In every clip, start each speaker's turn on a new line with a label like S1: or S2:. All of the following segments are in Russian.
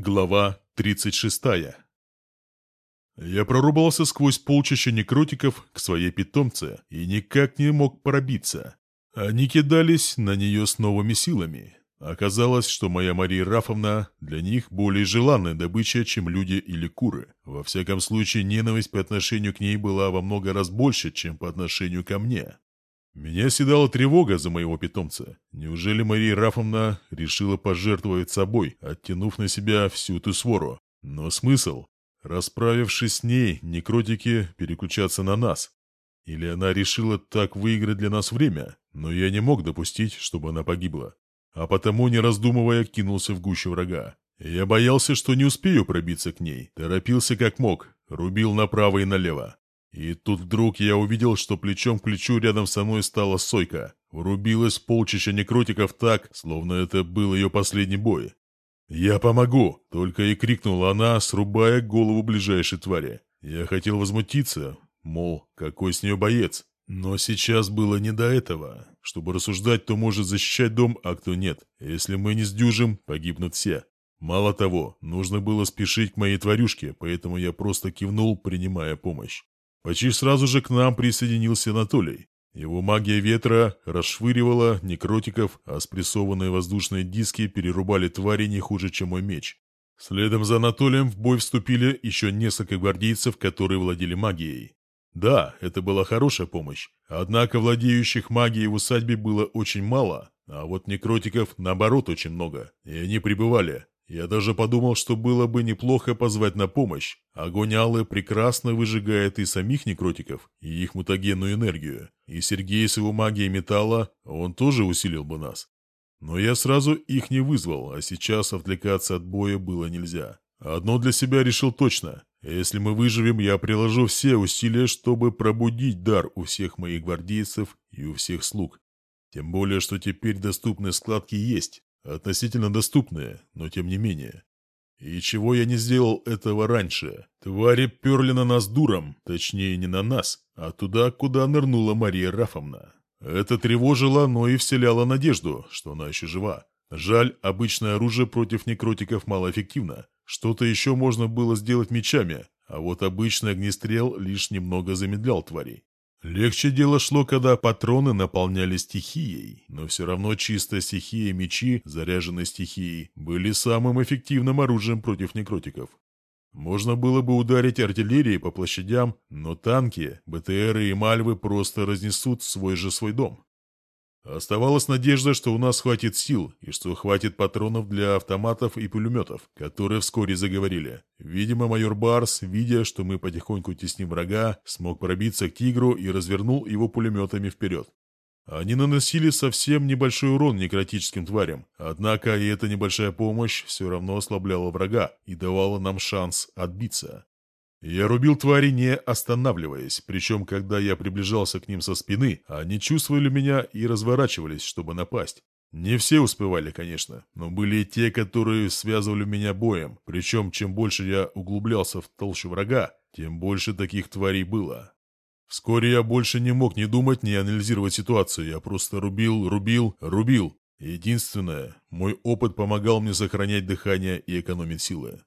S1: Глава 36 Я прорубался сквозь полчища некротиков к своей питомце и никак не мог пробиться. Они кидались на нее с новыми силами. Оказалось, что моя Мария Рафовна для них более желанная добыча, чем люди или куры. Во всяком случае, ненависть по отношению к ней была во много раз больше, чем по отношению ко мне. Меня седала тревога за моего питомца. Неужели Мария Рафовна решила пожертвовать собой, оттянув на себя всю эту свору? Но смысл? Расправившись с ней, некротики переключаться на нас. Или она решила так выиграть для нас время? Но я не мог допустить, чтобы она погибла. А потому, не раздумывая, кинулся в гущу врага. Я боялся, что не успею пробиться к ней. Торопился как мог, рубил направо и налево. И тут вдруг я увидел, что плечом к плечу рядом со мной стала Сойка. Врубилась полчища некротиков так, словно это был ее последний бой. «Я помогу!» — только и крикнула она, срубая голову ближайшей твари. Я хотел возмутиться, мол, какой с нее боец. Но сейчас было не до этого. Чтобы рассуждать, кто может защищать дом, а кто нет. Если мы не сдюжим, погибнут все. Мало того, нужно было спешить к моей тварюшке, поэтому я просто кивнул, принимая помощь. Почти сразу же к нам присоединился Анатолий. Его магия ветра расшвыривала некротиков, а спрессованные воздушные диски перерубали твари не хуже, чем мой меч. Следом за Анатолием в бой вступили еще несколько гвардейцев, которые владели магией. Да, это была хорошая помощь, однако владеющих магией в усадьбе было очень мало, а вот некротиков, наоборот, очень много, и они прибывали, я даже подумал, что было бы неплохо позвать на помощь. Огонь Аллы прекрасно выжигает и самих некротиков, и их мутагенную энергию. И Сергей с его магией металла, он тоже усилил бы нас. Но я сразу их не вызвал, а сейчас отвлекаться от боя было нельзя. Одно для себя решил точно. Если мы выживем, я приложу все усилия, чтобы пробудить дар у всех моих гвардейцев и у всех слуг. Тем более, что теперь доступные складки есть, Относительно доступные, но тем не менее. И чего я не сделал этого раньше? Твари перли на нас дуром, точнее не на нас, а туда, куда нырнула Мария Рафовна. Это тревожило, но и вселяло надежду, что она еще жива. Жаль, обычное оружие против некротиков малоэффективно. Что-то еще можно было сделать мечами, а вот обычный огнестрел лишь немного замедлял тварей. Легче дело шло, когда патроны наполняли стихией, но все равно чистая стихия мечи, заряженные стихией, были самым эффективным оружием против некротиков. Можно было бы ударить артиллерией по площадям, но танки, БТРы и Мальвы просто разнесут свой же свой дом. Оставалась надежда, что у нас хватит сил и что хватит патронов для автоматов и пулеметов, которые вскоре заговорили. Видимо, майор Барс, видя, что мы потихоньку тесним врага, смог пробиться к тигру и развернул его пулеметами вперед. Они наносили совсем небольшой урон некротическим тварям, однако и эта небольшая помощь все равно ослабляла врага и давала нам шанс отбиться. Я рубил твари не останавливаясь, причем когда я приближался к ним со спины, они чувствовали меня и разворачивались, чтобы напасть. Не все успевали, конечно, но были и те, которые связывали меня боем, причем чем больше я углублялся в толщу врага, тем больше таких тварей было. Вскоре я больше не мог ни думать, ни анализировать ситуацию, я просто рубил, рубил, рубил. Единственное, мой опыт помогал мне сохранять дыхание и экономить силы.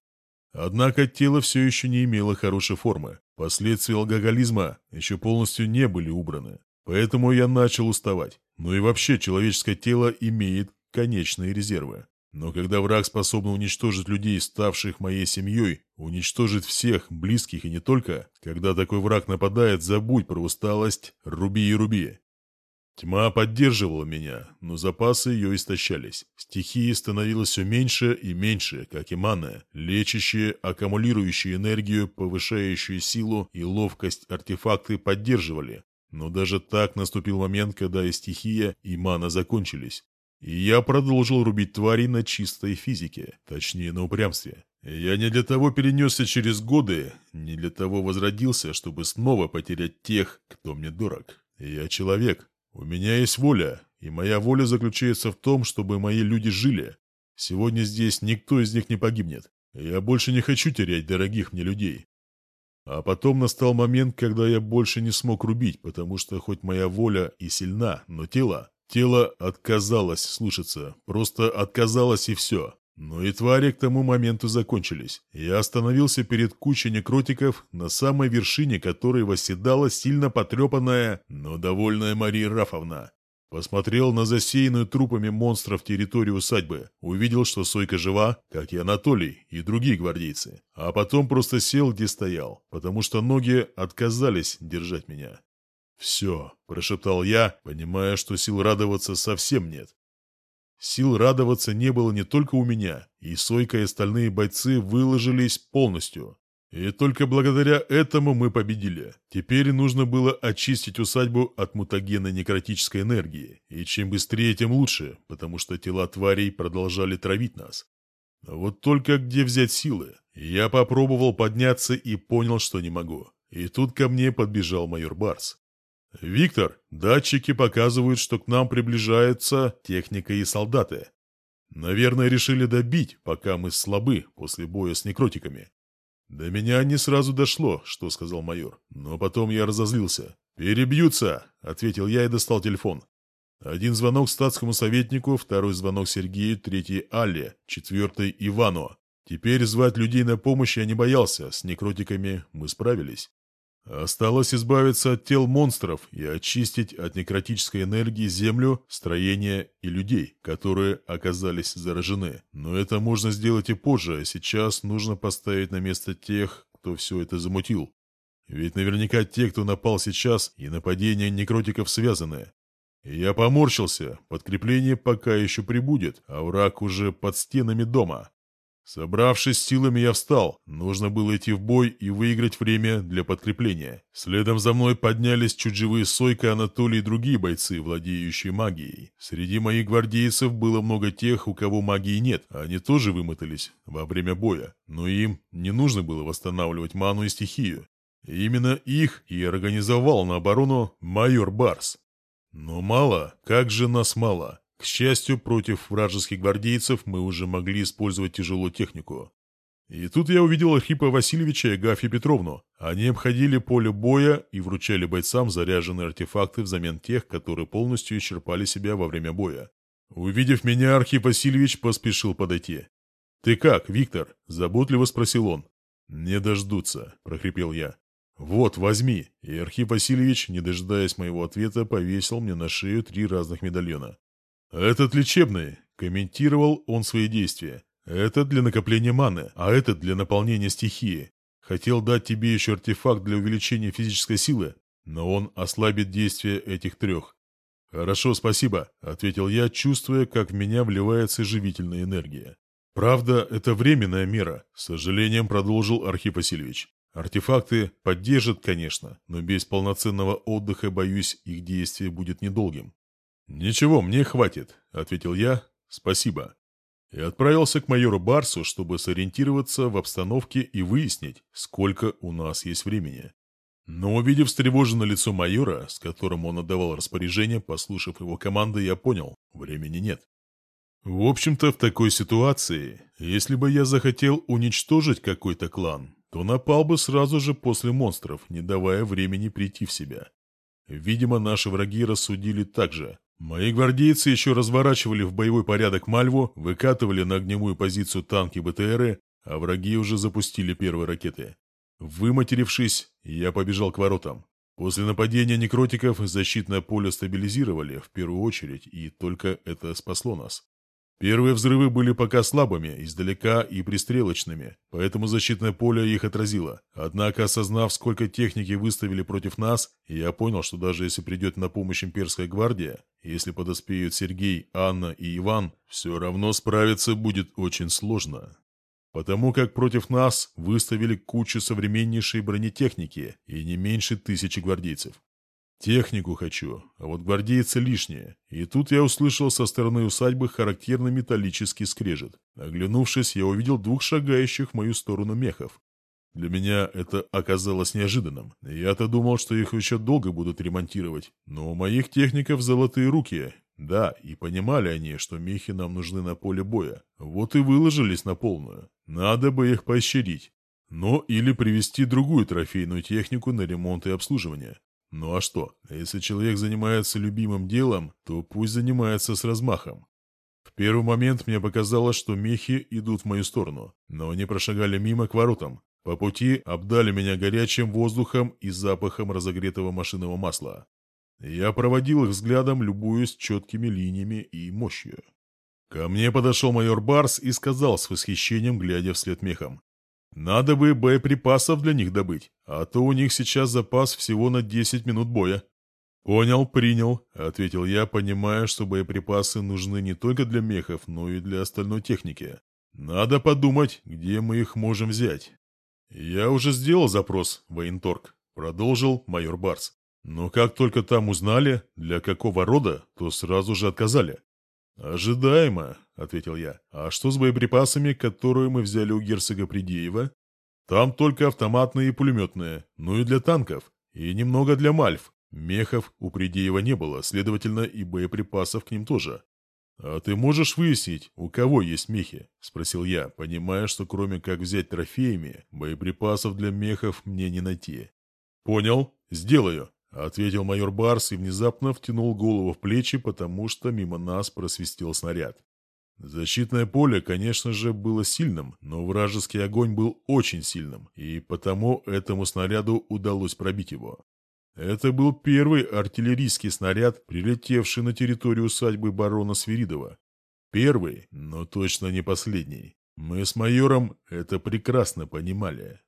S1: Однако тело все еще не имело хорошей формы. Последствия алкоголизма еще полностью не были убраны. Поэтому я начал уставать. Ну и вообще, человеческое тело имеет конечные резервы. Но когда враг способен уничтожить людей, ставших моей семьей, уничтожить всех, близких и не только, когда такой враг нападает, забудь про усталость, руби и руби. Тьма поддерживала меня, но запасы ее истощались. Стихии становилось все меньше и меньше, как и мана, лечащие, аккумулирующие энергию, повышающие силу и ловкость артефакты поддерживали. Но даже так наступил момент, когда и стихия, и мана закончились. И я продолжил рубить твари на чистой физике, точнее на упрямстве. Я не для того перенесся через годы, не для того возродился, чтобы снова потерять тех, кто мне дорог. Я человек, у меня есть воля, и моя воля заключается в том, чтобы мои люди жили. Сегодня здесь никто из них не погибнет. Я больше не хочу терять дорогих мне людей. А потом настал момент, когда я больше не смог рубить, потому что хоть моя воля и сильна, но тело... Тело отказалось слушаться, просто отказалось и все. Но и твари к тому моменту закончились. Я остановился перед кучей некротиков, на самой вершине которой восседала сильно потрепанная, но довольная Мария Рафовна. Посмотрел на засеянную трупами монстров территорию усадьбы, увидел, что Сойка жива, как и Анатолий и другие гвардейцы, а потом просто сел, где стоял, потому что ноги отказались держать меня. «Все», — прошептал я, понимая, что сил радоваться совсем нет. Сил радоваться не было не только у меня, и Сойка и остальные бойцы выложились полностью. И только благодаря этому мы победили. Теперь нужно было очистить усадьбу от мутагенной некротической энергии. И чем быстрее, тем лучше, потому что тела тварей продолжали травить нас. вот только где взять силы? Я попробовал подняться и понял, что не могу. И тут ко мне подбежал майор Барс. «Виктор, датчики показывают, что к нам приближается техника и солдаты. Наверное, решили добить, пока мы слабы после боя с некротиками. До меня не сразу дошло, что сказал майор, но потом я разозлился. «Перебьются!» — ответил я и достал телефон. Один звонок статскому советнику, второй звонок Сергею, третий Алле, четвертый Ивану. Теперь звать людей на помощь я не боялся, с некротиками мы справились. Осталось избавиться от тел монстров и очистить от некротической энергии землю, строения и людей, которые оказались заражены. Но это можно сделать и позже, а сейчас нужно поставить на место тех, кто все это замутил. Ведь наверняка те, кто напал сейчас, и нападения некротиков связаны. Я поморщился, подкрепление пока еще прибудет, а враг уже под стенами дома. Собравшись силами, я встал. Нужно было идти в бой и выиграть время для подкрепления. Следом за мной поднялись чуть живые Сойка, Анатолий и другие бойцы, владеющие магией. Среди моих гвардейцев было много тех, у кого магии нет. Они тоже вымотались во время боя. Но им не нужно было восстанавливать ману и стихию. именно их и организовал на оборону майор Барс. Но мало, как же нас мало. К счастью, против вражеских гвардейцев мы уже могли использовать тяжелую технику. И тут я увидел Архипа Васильевича и Гафью Петровну. Они обходили поле боя и вручали бойцам заряженные артефакты взамен тех, которые полностью исчерпали себя во время боя. Увидев меня, Архип Васильевич поспешил подойти. «Ты как, Виктор?» – заботливо спросил он. «Не дождутся», – прохрипел я. «Вот, возьми». И Архип Васильевич, не дожидаясь моего ответа, повесил мне на шею три разных медальона. «Этот лечебный», — комментировал он свои действия. «Это для накопления маны, а этот для наполнения стихии. Хотел дать тебе еще артефакт для увеличения физической силы, но он ослабит действие этих трех». «Хорошо, спасибо», — ответил я, чувствуя, как в меня вливается живительная энергия. «Правда, это временная мера», — с сожалением продолжил Архип Васильевич. «Артефакты поддержат, конечно, но без полноценного отдыха, боюсь, их действие будет недолгим. «Ничего, мне хватит», — ответил я. «Спасибо». И отправился к майору Барсу, чтобы сориентироваться в обстановке и выяснить, сколько у нас есть времени. Но увидев встревоженное лицо майора, с которым он отдавал распоряжение, послушав его команды, я понял, времени нет. В общем-то, в такой ситуации, если бы я захотел уничтожить какой-то клан, то напал бы сразу же после монстров, не давая времени прийти в себя. Видимо, наши враги рассудили так же, Мои гвардейцы еще разворачивали в боевой порядок Мальву, выкатывали на огневую позицию танки БТРы, а враги уже запустили первые ракеты. Выматерившись, я побежал к воротам. После нападения некротиков защитное поле стабилизировали в первую очередь, и только это спасло нас. Первые взрывы были пока слабыми, издалека и пристрелочными, поэтому защитное поле их отразило. Однако, осознав, сколько техники выставили против нас, я понял, что даже если придет на помощь имперская гвардия, если подоспеют Сергей, Анна и Иван, все равно справиться будет очень сложно. Потому как против нас выставили кучу современнейшей бронетехники и не меньше тысячи гвардейцев. Технику хочу, а вот гвардейцы лишние. И тут я услышал со стороны усадьбы характерный металлический скрежет. Оглянувшись, я увидел двух шагающих в мою сторону мехов. Для меня это оказалось неожиданным. Я-то думал, что их еще долго будут ремонтировать. Но у моих техников золотые руки. Да, и понимали они, что мехи нам нужны на поле боя. Вот и выложились на полную. Надо бы их поощрить. Но или привести другую трофейную технику на ремонт и обслуживание. Ну а что, если человек занимается любимым делом, то пусть занимается с размахом. В первый момент мне показалось, что мехи идут в мою сторону, но они прошагали мимо к воротам. По пути обдали меня горячим воздухом и запахом разогретого машинного масла. Я проводил их взглядом, любуясь четкими линиями и мощью. Ко мне подошел майор Барс и сказал с восхищением, глядя вслед мехам. «Надо бы боеприпасов для них добыть, а то у них сейчас запас всего на 10 минут боя». «Понял, принял», — ответил я, понимая, что боеприпасы нужны не только для мехов, но и для остальной техники. «Надо подумать, где мы их можем взять». «Я уже сделал запрос, военторг», — продолжил майор Барс. «Но как только там узнали, для какого рода, то сразу же отказали». «Ожидаемо», — ответил я. «А что с боеприпасами, которые мы взяли у герцога Придеева?» «Там только автоматные и пулеметные, ну и для танков, и немного для мальф. Мехов у Придеева не было, следовательно, и боеприпасов к ним тоже. «А ты можешь выяснить, у кого есть мехи?» – спросил я, понимая, что кроме как взять трофеями, боеприпасов для мехов мне не найти. «Понял, сделаю», – ответил майор Барс и внезапно втянул голову в плечи, потому что мимо нас просвистел снаряд. Защитное поле, конечно же, было сильным, но вражеский огонь был очень сильным, и потому этому снаряду удалось пробить его. Это был первый артиллерийский снаряд, прилетевший на территорию усадьбы барона Свиридова. Первый, но точно не последний. Мы с майором это прекрасно понимали.